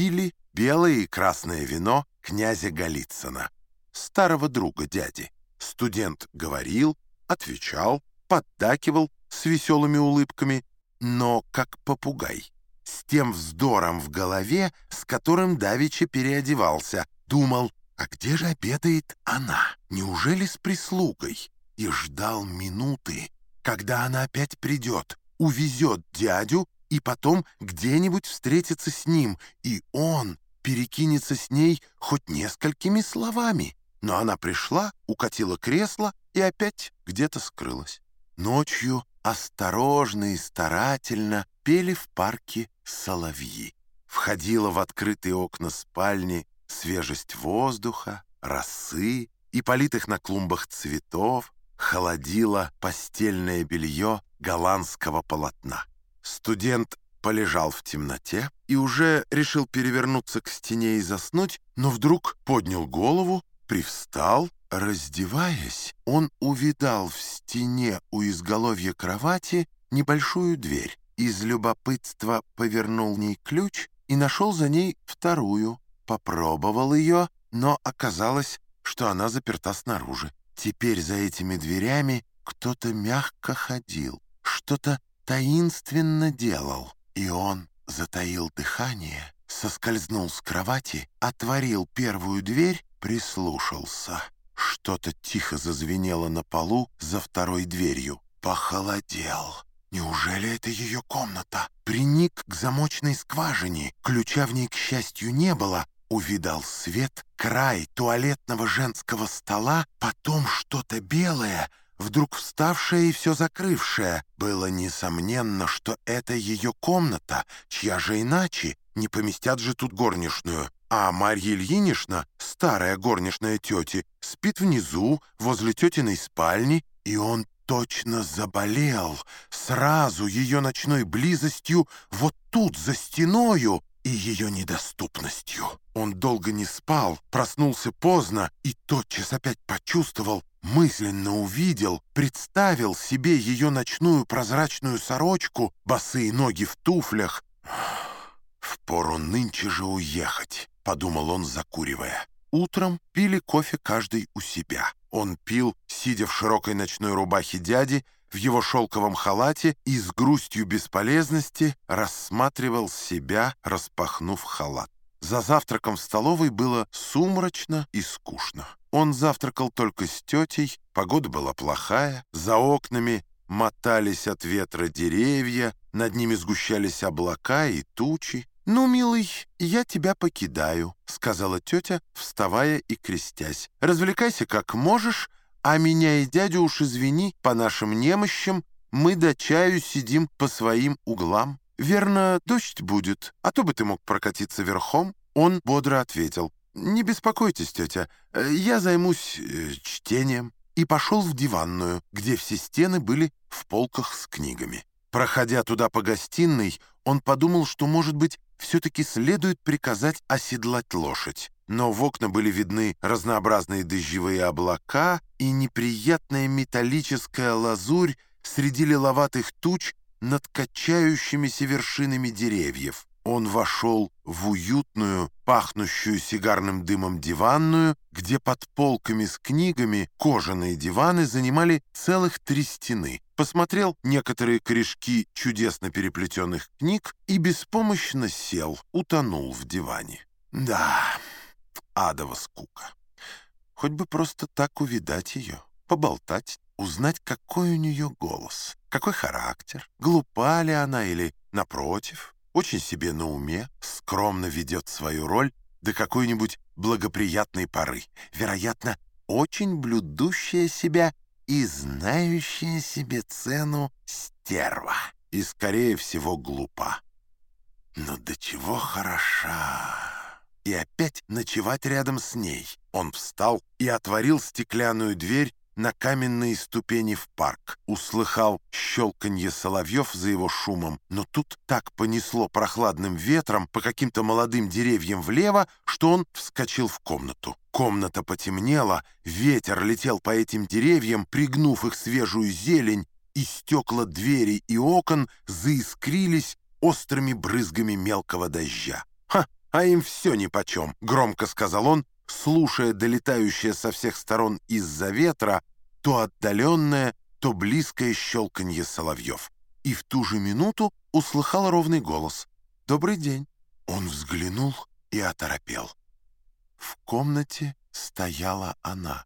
пили белое и красное вино князя Голицына, старого друга дяди. Студент говорил, отвечал, поддакивал с веселыми улыбками, но как попугай, с тем вздором в голове, с которым Давича переодевался, думал, а где же обедает она? Неужели с прислугой? И ждал минуты, когда она опять придет, увезет дядю и потом где-нибудь встретится с ним, и он перекинется с ней хоть несколькими словами. Но она пришла, укатила кресло и опять где-то скрылась. Ночью осторожно и старательно пели в парке соловьи. Входила в открытые окна спальни свежесть воздуха, росы и политых на клумбах цветов, холодило постельное белье голландского полотна. Студент полежал в темноте и уже решил перевернуться к стене и заснуть, но вдруг поднял голову, привстал, раздеваясь, он увидал в стене у изголовья кровати небольшую дверь. Из любопытства повернул ней ключ и нашел за ней вторую. Попробовал ее, но оказалось, что она заперта снаружи. Теперь за этими дверями кто-то мягко ходил, что-то таинственно делал, и он затаил дыхание, соскользнул с кровати, отворил первую дверь, прислушался. Что-то тихо зазвенело на полу за второй дверью. Похолодел. Неужели это ее комната? Приник к замочной скважине. Ключа в ней, к счастью, не было. Увидал свет, край туалетного женского стола, потом что-то белое, вдруг вставшее и все закрывшее. Было несомненно, что это ее комната, чья же иначе, не поместят же тут горничную. А Марья Ильинична, старая горничная тети, спит внизу, возле тетиной спальни, и он точно заболел сразу ее ночной близостью вот тут, за стеною, и ее недоступностью. Он долго не спал, проснулся поздно и тотчас опять почувствовал, мысленно увидел, представил себе ее ночную прозрачную сорочку, босые ноги в туфлях. «Впору нынче же уехать», — подумал он, закуривая. Утром пили кофе каждый у себя. Он пил, сидя в широкой ночной рубахе дяди, в его шелковом халате и с грустью бесполезности рассматривал себя, распахнув халат. За завтраком в столовой было сумрачно и скучно. Он завтракал только с тетей, погода была плохая, за окнами мотались от ветра деревья, над ними сгущались облака и тучи. «Ну, милый, я тебя покидаю», — сказала тетя, вставая и крестясь. «Развлекайся как можешь, а меня и дядю уж извини, по нашим немощам мы до чаю сидим по своим углам. Верно, дождь будет, а то бы ты мог прокатиться верхом». Он бодро ответил. «Не беспокойтесь, тетя, я займусь э, чтением». И пошел в диванную, где все стены были в полках с книгами. Проходя туда по гостиной, он подумал, что, может быть, все-таки следует приказать оседлать лошадь но в окна были видны разнообразные дождевые облака и неприятная металлическая лазурь среди лиловатых туч над качающимися вершинами деревьев. Он вошел в уютную, пахнущую сигарным дымом диванную, где под полками с книгами кожаные диваны занимали целых три стены. Посмотрел некоторые корешки чудесно переплетенных книг и беспомощно сел, утонул в диване. «Да...» адова скука. Хоть бы просто так увидать ее, поболтать, узнать, какой у нее голос, какой характер, глупа ли она или, напротив, очень себе на уме, скромно ведет свою роль до какой-нибудь благоприятной поры, вероятно, очень блюдущая себя и знающая себе цену стерва, и, скорее всего, глупа. Но до чего хороша! и опять ночевать рядом с ней. Он встал и отворил стеклянную дверь на каменные ступени в парк. Услыхал щелканье соловьев за его шумом, но тут так понесло прохладным ветром по каким-то молодым деревьям влево, что он вскочил в комнату. Комната потемнела, ветер летел по этим деревьям, пригнув их свежую зелень, и стекла дверей и окон заискрились острыми брызгами мелкого дождя. Ха! а им все нипочем», — громко сказал он, слушая долетающее со всех сторон из-за ветра то отдаленное, то близкое щелканье соловьев. И в ту же минуту услыхал ровный голос. «Добрый день». Он взглянул и оторопел. В комнате стояла она.